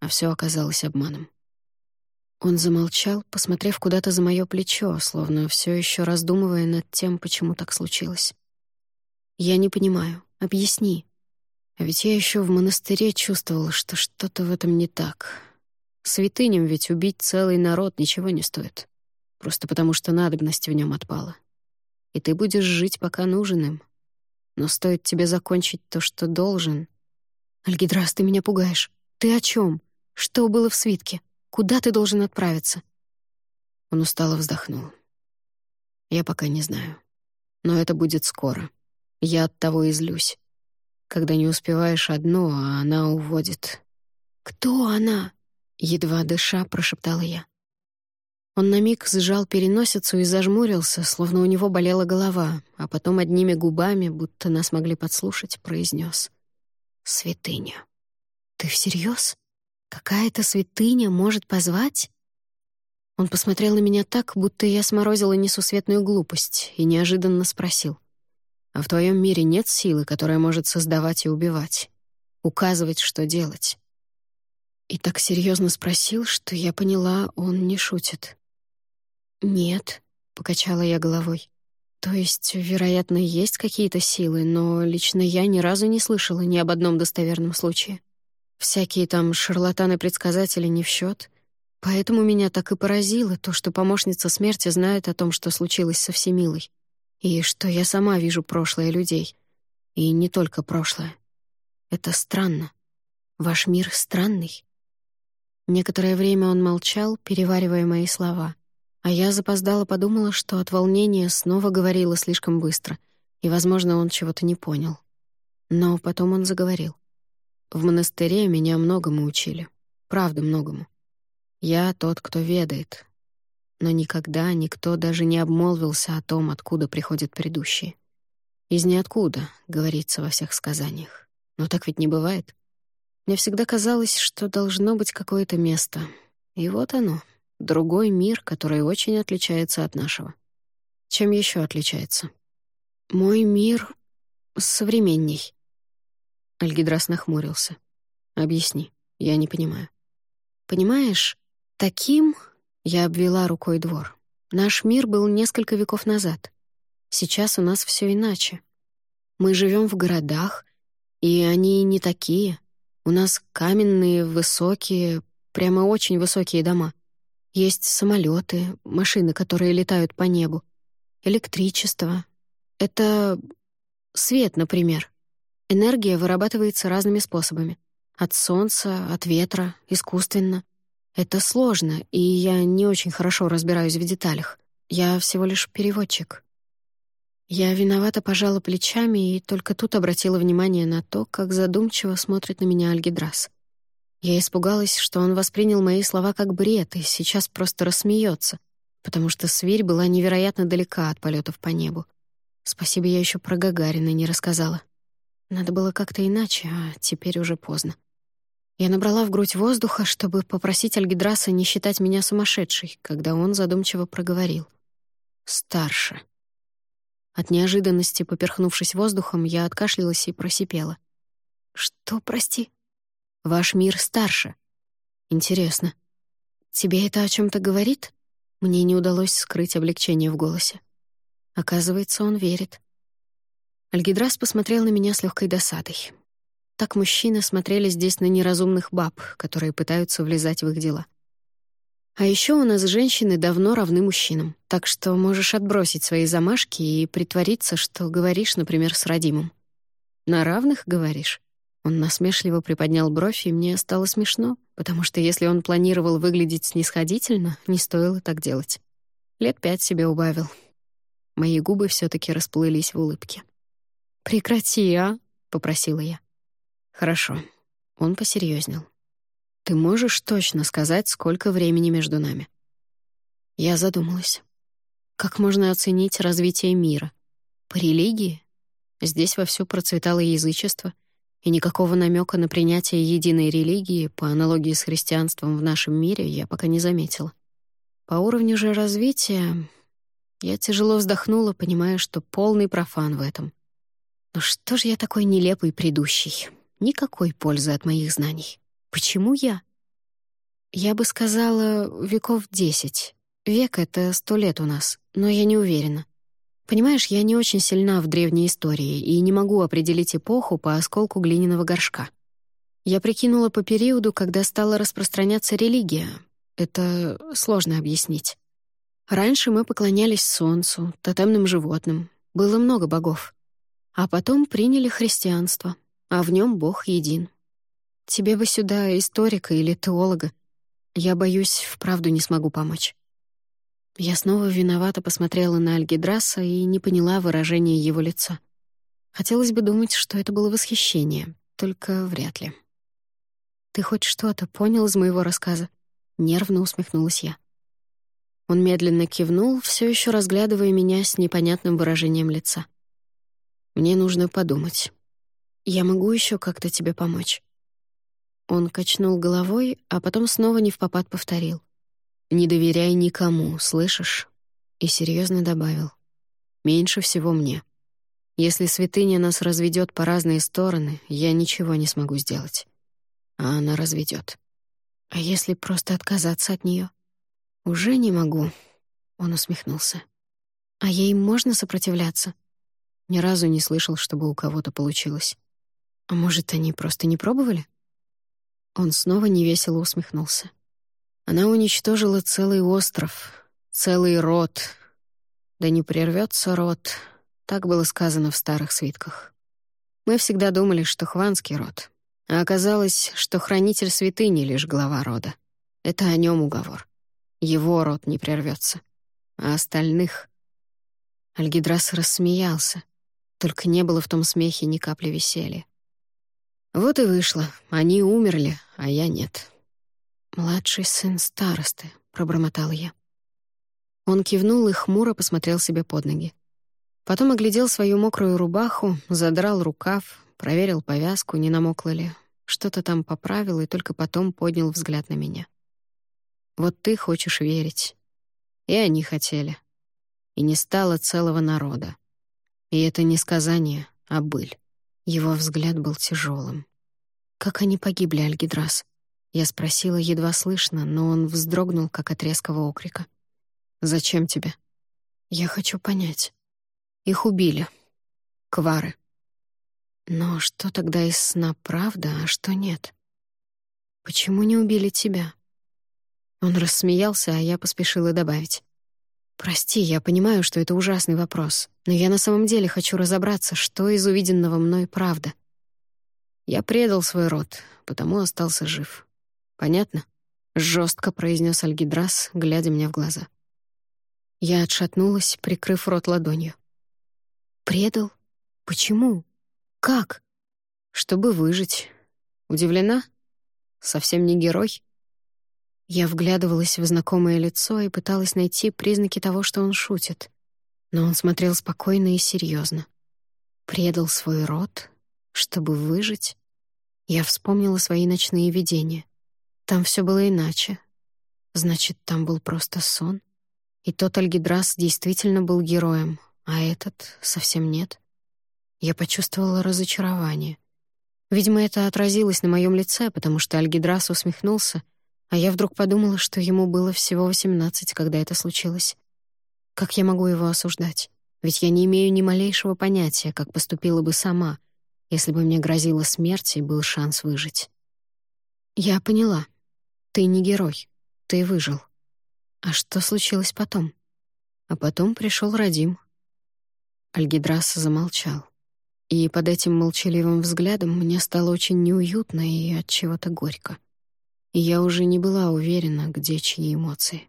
А все оказалось обманом. Он замолчал, посмотрев куда-то за мое плечо, словно все еще раздумывая над тем, почему так случилось. «Я не понимаю. Объясни. А ведь я еще в монастыре чувствовала, что что-то в этом не так. Святыням ведь убить целый народ ничего не стоит просто потому что надобность в нем отпала. И ты будешь жить, пока нужен им. Но стоит тебе закончить то, что должен... Альгидрас, ты меня пугаешь. Ты о чем? Что было в свитке? Куда ты должен отправиться?» Он устало вздохнул. «Я пока не знаю. Но это будет скоро. Я от того и злюсь. Когда не успеваешь одно, а она уводит». «Кто она?» — едва дыша прошептала я. Он на миг сжал переносицу и зажмурился, словно у него болела голова, а потом одними губами, будто нас могли подслушать, произнес: «Святыня». «Ты всерьез? Какая-то святыня может позвать? Он посмотрел на меня так, будто я сморозила несусветную глупость, и неожиданно спросил. «А в твоем мире нет силы, которая может создавать и убивать? Указывать, что делать?» И так серьезно спросил, что я поняла, он не шутит. «Нет», — покачала я головой. «То есть, вероятно, есть какие-то силы, но лично я ни разу не слышала ни об одном достоверном случае. Всякие там шарлатаны-предсказатели не в счет. Поэтому меня так и поразило то, что помощница смерти знает о том, что случилось со Всемилой, и что я сама вижу прошлое людей. И не только прошлое. Это странно. Ваш мир странный. Некоторое время он молчал, переваривая мои слова, а я запоздала подумала, что от волнения снова говорила слишком быстро, и, возможно, он чего-то не понял. Но потом он заговорил. В монастыре меня многому учили. Правда, многому. Я тот, кто ведает. Но никогда никто даже не обмолвился о том, откуда приходят предыдущие. «Из ниоткуда», — говорится во всех сказаниях. Но так ведь не бывает. Мне всегда казалось, что должно быть какое-то место. И вот оно, другой мир, который очень отличается от нашего. Чем еще отличается? Мой мир современней. Альгидрас нахмурился. «Объясни, я не понимаю». «Понимаешь, Таким я обвела рукой двор. Наш мир был несколько веков назад. Сейчас у нас все иначе. Мы живем в городах, и они не такие. У нас каменные, высокие, прямо очень высокие дома. Есть самолеты, машины, которые летают по небу, электричество. Это свет, например. Энергия вырабатывается разными способами. От солнца, от ветра, искусственно — это сложно, и я не очень хорошо разбираюсь в деталях. Я всего лишь переводчик. Я виновато пожала плечами и только тут обратила внимание на то, как задумчиво смотрит на меня Альгидрас. Я испугалась, что он воспринял мои слова как бред и сейчас просто рассмеется, потому что свирь была невероятно далека от полетов по небу. Спасибо, я еще про Гагарина не рассказала. Надо было как-то иначе, а теперь уже поздно. Я набрала в грудь воздуха, чтобы попросить Альгидраса не считать меня сумасшедшей, когда он задумчиво проговорил. «Старше». От неожиданности, поперхнувшись воздухом, я откашлялась и просипела. «Что, прости?» «Ваш мир старше». «Интересно. Тебе это о чем то говорит?» Мне не удалось скрыть облегчение в голосе. Оказывается, он верит. Альгидрас посмотрел на меня с легкой досадой. Так мужчины смотрели здесь на неразумных баб, которые пытаются влезать в их дела. А еще у нас женщины давно равны мужчинам, так что можешь отбросить свои замашки и притвориться, что говоришь, например, с родимым. «На равных, говоришь?» Он насмешливо приподнял бровь, и мне стало смешно, потому что если он планировал выглядеть снисходительно, не стоило так делать. Лет пять себе убавил. Мои губы все таки расплылись в улыбке. «Прекрати, а?» — попросила я. «Хорошо». Он посерьезнел. «Ты можешь точно сказать, сколько времени между нами?» Я задумалась. Как можно оценить развитие мира? По религии? Здесь вовсю процветало язычество, и никакого намека на принятие единой религии по аналогии с христианством в нашем мире я пока не заметила. По уровню же развития я тяжело вздохнула, понимая, что полный профан в этом. Но что же я такой нелепый предыдущий? Никакой пользы от моих знаний. Почему я? Я бы сказала, веков десять. Век — это сто лет у нас, но я не уверена. Понимаешь, я не очень сильна в древней истории и не могу определить эпоху по осколку глиняного горшка. Я прикинула по периоду, когда стала распространяться религия. Это сложно объяснить. Раньше мы поклонялись солнцу, тотемным животным. Было много богов. А потом приняли христианство а в нем Бог един. Тебе бы сюда историка или теолога. Я боюсь, вправду не смогу помочь». Я снова виновато посмотрела на Альгидраса и не поняла выражения его лица. Хотелось бы думать, что это было восхищение, только вряд ли. «Ты хоть что-то понял из моего рассказа?» — нервно усмехнулась я. Он медленно кивнул, все еще разглядывая меня с непонятным выражением лица. «Мне нужно подумать». Я могу еще как-то тебе помочь?» Он качнул головой, а потом снова не в попад повторил. «Не доверяй никому, слышишь?» И серьезно добавил. «Меньше всего мне. Если святыня нас разведет по разные стороны, я ничего не смогу сделать. А она разведет. А если просто отказаться от нее? Уже не могу. Он усмехнулся. А ей можно сопротивляться? Ни разу не слышал, чтобы у кого-то получилось. А может, они просто не пробовали? Он снова невесело усмехнулся. Она уничтожила целый остров, целый род. Да не прервется род, так было сказано в старых свитках. Мы всегда думали, что хванский род, а оказалось, что хранитель святыни — лишь глава рода. Это о нем уговор. Его род не прервется, а остальных... Альгидрас рассмеялся, только не было в том смехе ни капли веселья. Вот и вышло. Они умерли, а я нет. «Младший сын старосты», — пробормотал я. Он кивнул и хмуро посмотрел себе под ноги. Потом оглядел свою мокрую рубаху, задрал рукав, проверил повязку, не намокла ли, что-то там поправил и только потом поднял взгляд на меня. «Вот ты хочешь верить. И они хотели. И не стало целого народа. И это не сказание, а быль». Его взгляд был тяжелым. «Как они погибли, Альгидрас?» Я спросила едва слышно, но он вздрогнул, как от резкого окрика. «Зачем тебе?» «Я хочу понять». «Их убили. Квары». «Но что тогда из сна правда, а что нет?» «Почему не убили тебя?» Он рассмеялся, а я поспешила добавить. «Прости, я понимаю, что это ужасный вопрос, но я на самом деле хочу разобраться, что из увиденного мной правда. Я предал свой род, потому остался жив. Понятно?» — жестко произнес Альгидрас, глядя мне в глаза. Я отшатнулась, прикрыв рот ладонью. «Предал? Почему? Как?» «Чтобы выжить. Удивлена? Совсем не герой?» Я вглядывалась в знакомое лицо и пыталась найти признаки того, что он шутит. Но он смотрел спокойно и серьезно. Предал свой род, чтобы выжить. Я вспомнила свои ночные видения. Там все было иначе. Значит, там был просто сон. И тот Альгидрас действительно был героем, а этот совсем нет. Я почувствовала разочарование. Видимо, это отразилось на моем лице, потому что Альгидрас усмехнулся — а я вдруг подумала, что ему было всего восемнадцать, когда это случилось. Как я могу его осуждать? Ведь я не имею ни малейшего понятия, как поступила бы сама, если бы мне грозила смерть и был шанс выжить. Я поняла. Ты не герой. Ты выжил. А что случилось потом? А потом пришел Радим. Альгидрас замолчал. И под этим молчаливым взглядом мне стало очень неуютно и от чего-то горько и я уже не была уверена, где чьи эмоции.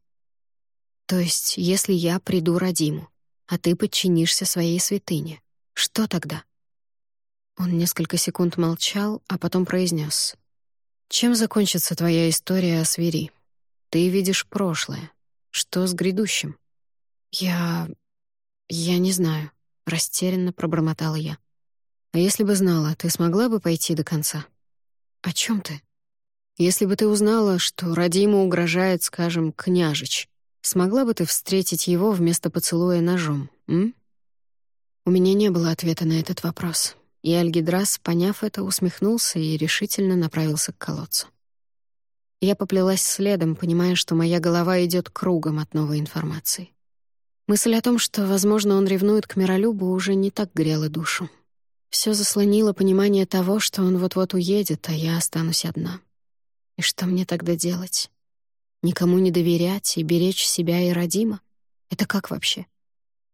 То есть, если я приду Радиму, а ты подчинишься своей святыне, что тогда? Он несколько секунд молчал, а потом произнес: «Чем закончится твоя история о свири? Ты видишь прошлое. Что с грядущим?» «Я... я не знаю», — растерянно пробормотала я. «А если бы знала, ты смогла бы пойти до конца?» «О чем ты?» Если бы ты узнала, что Радиму угрожает, скажем, княжич, смогла бы ты встретить его вместо поцелуя ножом, м? У меня не было ответа на этот вопрос, и Альгидрас, поняв это, усмехнулся и решительно направился к колодцу. Я поплелась следом, понимая, что моя голова идет кругом от новой информации. Мысль о том, что, возможно, он ревнует к Миролюбу, уже не так грела душу. Все заслонило понимание того, что он вот-вот уедет, а я останусь одна. И что мне тогда делать? Никому не доверять и беречь себя и родима? Это как вообще?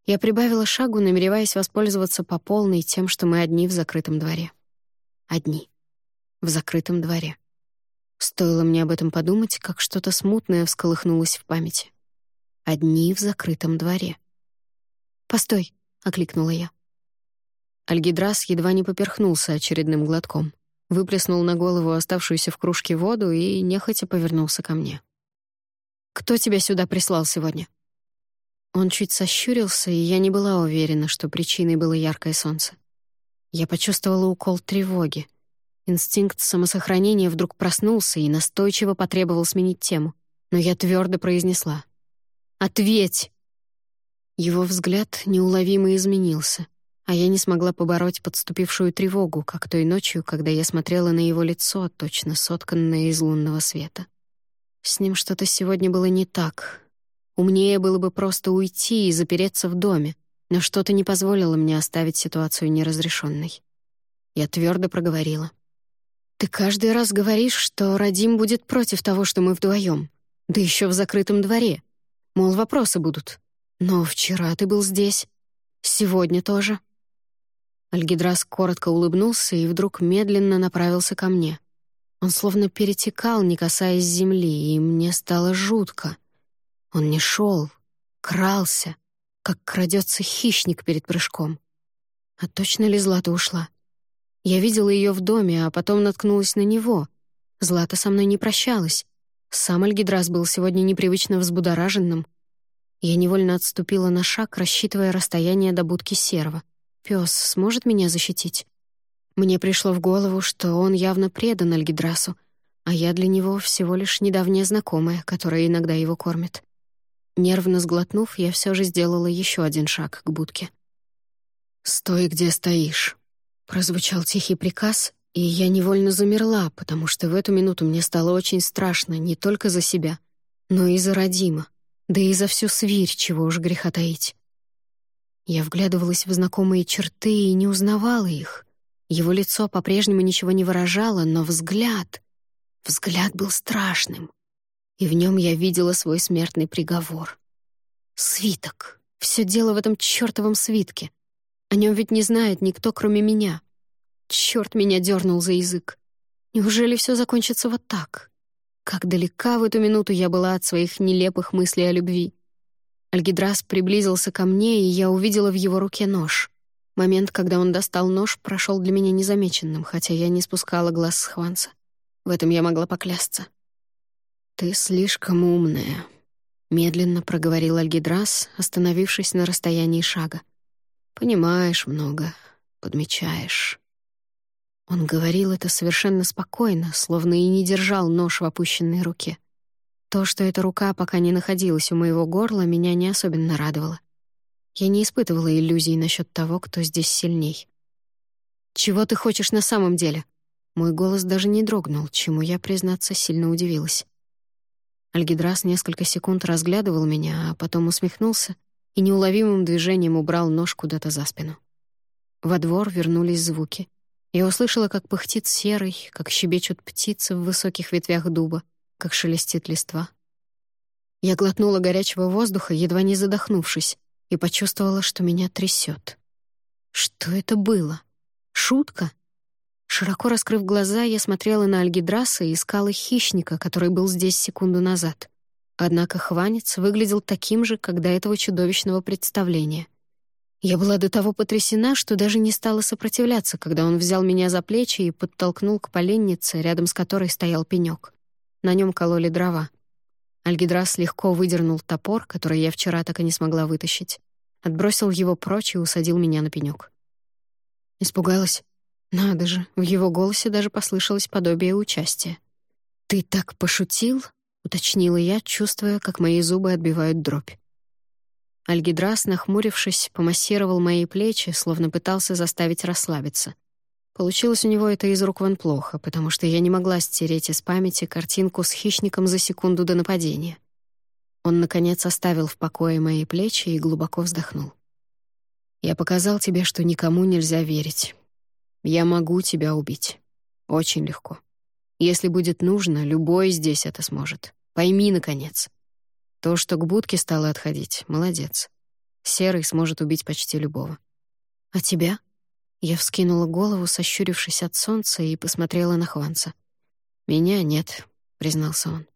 Я прибавила шагу, намереваясь воспользоваться по полной тем, что мы одни в закрытом дворе. Одни. В закрытом дворе. Стоило мне об этом подумать, как что-то смутное всколыхнулось в памяти. Одни в закрытом дворе. «Постой!» — окликнула я. Альгидрас едва не поперхнулся очередным глотком выплеснул на голову оставшуюся в кружке воду и нехотя повернулся ко мне. «Кто тебя сюда прислал сегодня?» Он чуть сощурился, и я не была уверена, что причиной было яркое солнце. Я почувствовала укол тревоги. Инстинкт самосохранения вдруг проснулся и настойчиво потребовал сменить тему. Но я твердо произнесла. «Ответь!» Его взгляд неуловимо изменился, а я не смогла побороть подступившую тревогу, как той ночью, когда я смотрела на его лицо, точно сотканное из лунного света. С ним что-то сегодня было не так. Умнее было бы просто уйти и запереться в доме, но что-то не позволило мне оставить ситуацию неразрешенной. Я твердо проговорила. «Ты каждый раз говоришь, что Радим будет против того, что мы вдвоем, да еще в закрытом дворе. Мол, вопросы будут. Но вчера ты был здесь. Сегодня тоже». Альгидрас коротко улыбнулся и вдруг медленно направился ко мне. Он словно перетекал, не касаясь земли, и мне стало жутко. Он не шел, крался, как крадется хищник перед прыжком. А точно ли Злата ушла? Я видела ее в доме, а потом наткнулась на него. Злата со мной не прощалась. Сам Альгидрас был сегодня непривычно взбудораженным. Я невольно отступила на шаг, рассчитывая расстояние до будки серого. Пес сможет меня защитить? Мне пришло в голову, что он явно предан Альгидрасу, а я для него всего лишь недавняя знакомая, которая иногда его кормит. Нервно сглотнув, я все же сделала еще один шаг к будке. «Стой, где стоишь», — прозвучал тихий приказ, и я невольно замерла, потому что в эту минуту мне стало очень страшно не только за себя, но и за Родима, да и за всю свирь, чего уж греха таить. Я вглядывалась в знакомые черты и не узнавала их. Его лицо по-прежнему ничего не выражало, но взгляд... Взгляд был страшным, и в нем я видела свой смертный приговор. Свиток. Все дело в этом чертовом свитке. О нем ведь не знает никто, кроме меня. Черт меня дернул за язык. Неужели все закончится вот так? Как далека в эту минуту я была от своих нелепых мыслей о любви. Альгидрас приблизился ко мне, и я увидела в его руке нож. Момент, когда он достал нож, прошел для меня незамеченным, хотя я не спускала глаз с Хванца. В этом я могла поклясться. «Ты слишком умная», — медленно проговорил Альгидрас, остановившись на расстоянии шага. «Понимаешь много, подмечаешь». Он говорил это совершенно спокойно, словно и не держал нож в опущенной руке. То, что эта рука пока не находилась у моего горла, меня не особенно радовало. Я не испытывала иллюзий насчет того, кто здесь сильней. «Чего ты хочешь на самом деле?» Мой голос даже не дрогнул, чему я, признаться, сильно удивилась. Альгидрас несколько секунд разглядывал меня, а потом усмехнулся и неуловимым движением убрал нож куда-то за спину. Во двор вернулись звуки. Я услышала, как пыхтит серый, как щебечут птицы в высоких ветвях дуба, как шелестит листва. Я глотнула горячего воздуха, едва не задохнувшись, и почувствовала, что меня трясет. Что это было? Шутка? Широко раскрыв глаза, я смотрела на Альгидраса и искала хищника, который был здесь секунду назад. Однако Хванец выглядел таким же, как до этого чудовищного представления. Я была до того потрясена, что даже не стала сопротивляться, когда он взял меня за плечи и подтолкнул к поленнице, рядом с которой стоял пенек. На нем кололи дрова. Альгидрас легко выдернул топор, который я вчера так и не смогла вытащить, отбросил его прочь и усадил меня на пенек. Испугалась? Надо же, в его голосе даже послышалось подобие участия. «Ты так пошутил?» — уточнила я, чувствуя, как мои зубы отбивают дробь. Альгидрас, нахмурившись, помассировал мои плечи, словно пытался заставить расслабиться. Получилось у него это из рук вон плохо, потому что я не могла стереть из памяти картинку с хищником за секунду до нападения. Он, наконец, оставил в покое мои плечи и глубоко вздохнул. «Я показал тебе, что никому нельзя верить. Я могу тебя убить. Очень легко. Если будет нужно, любой здесь это сможет. Пойми, наконец. То, что к будке стало отходить, молодец. Серый сможет убить почти любого. А тебя? Я вскинула голову, сощурившись от солнца, и посмотрела на Хванца. «Меня нет», — признался он.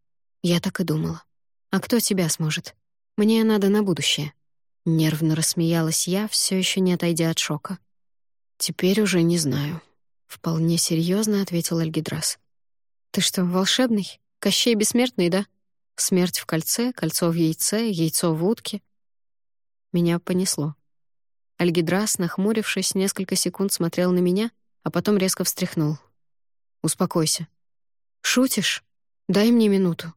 «Я так и думала. А кто тебя сможет? Мне надо на будущее». Нервно рассмеялась я, все еще не отойдя от шока. «Теперь уже не знаю», — вполне серьезно ответил Альгидрас. «Ты что, волшебный? Кощей бессмертный, да? Смерть в кольце, кольцо в яйце, яйцо в утке». Меня понесло. Альгидрас, нахмурившись, несколько секунд смотрел на меня, а потом резко встряхнул. Успокойся». «Шутишь? Дай мне минуту.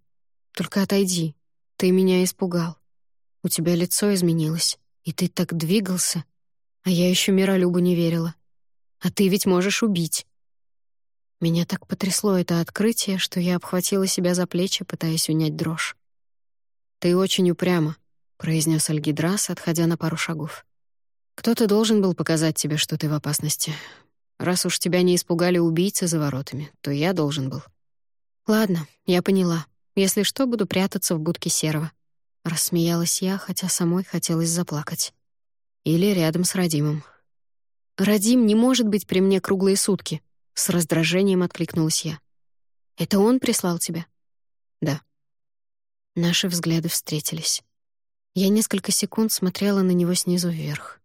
Только отойди. Ты меня испугал. У тебя лицо изменилось, и ты так двигался. А я еще Миролюбу не верила. А ты ведь можешь убить». Меня так потрясло это открытие, что я обхватила себя за плечи, пытаясь унять дрожь. «Ты очень упряма», — произнес Альгидрас, отходя на пару шагов. «Кто-то должен был показать тебе, что ты в опасности. Раз уж тебя не испугали убийцы за воротами, то я должен был». «Ладно, я поняла. Если что, буду прятаться в будке серого». Рассмеялась я, хотя самой хотелось заплакать. Или рядом с Радимом. «Радим не может быть при мне круглые сутки», — с раздражением откликнулась я. «Это он прислал тебя?» «Да». Наши взгляды встретились. Я несколько секунд смотрела на него снизу вверх.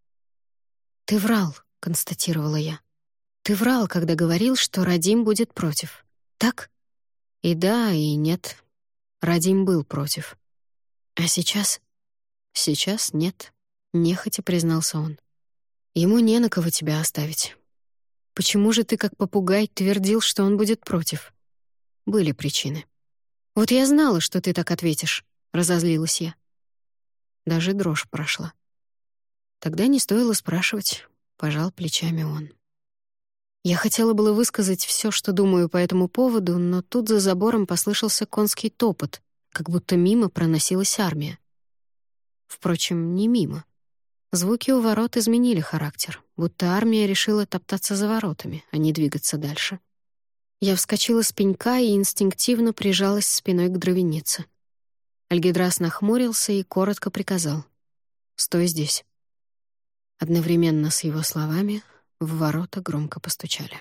«Ты врал», — констатировала я. «Ты врал, когда говорил, что Радим будет против. Так?» И да, и нет. Радим был против. А сейчас? Сейчас нет, нехотя признался он. Ему не на кого тебя оставить. Почему же ты, как попугай, твердил, что он будет против? Были причины. Вот я знала, что ты так ответишь, разозлилась я. Даже дрожь прошла. Тогда не стоило спрашивать, пожал плечами он. Я хотела было высказать все, что думаю по этому поводу, но тут за забором послышался конский топот, как будто мимо проносилась армия. Впрочем, не мимо. Звуки у ворот изменили характер, будто армия решила топтаться за воротами, а не двигаться дальше. Я вскочила с пенька и инстинктивно прижалась спиной к дровянице. Альгидрас нахмурился и коротко приказал. «Стой здесь». Одновременно с его словами в ворота громко постучали.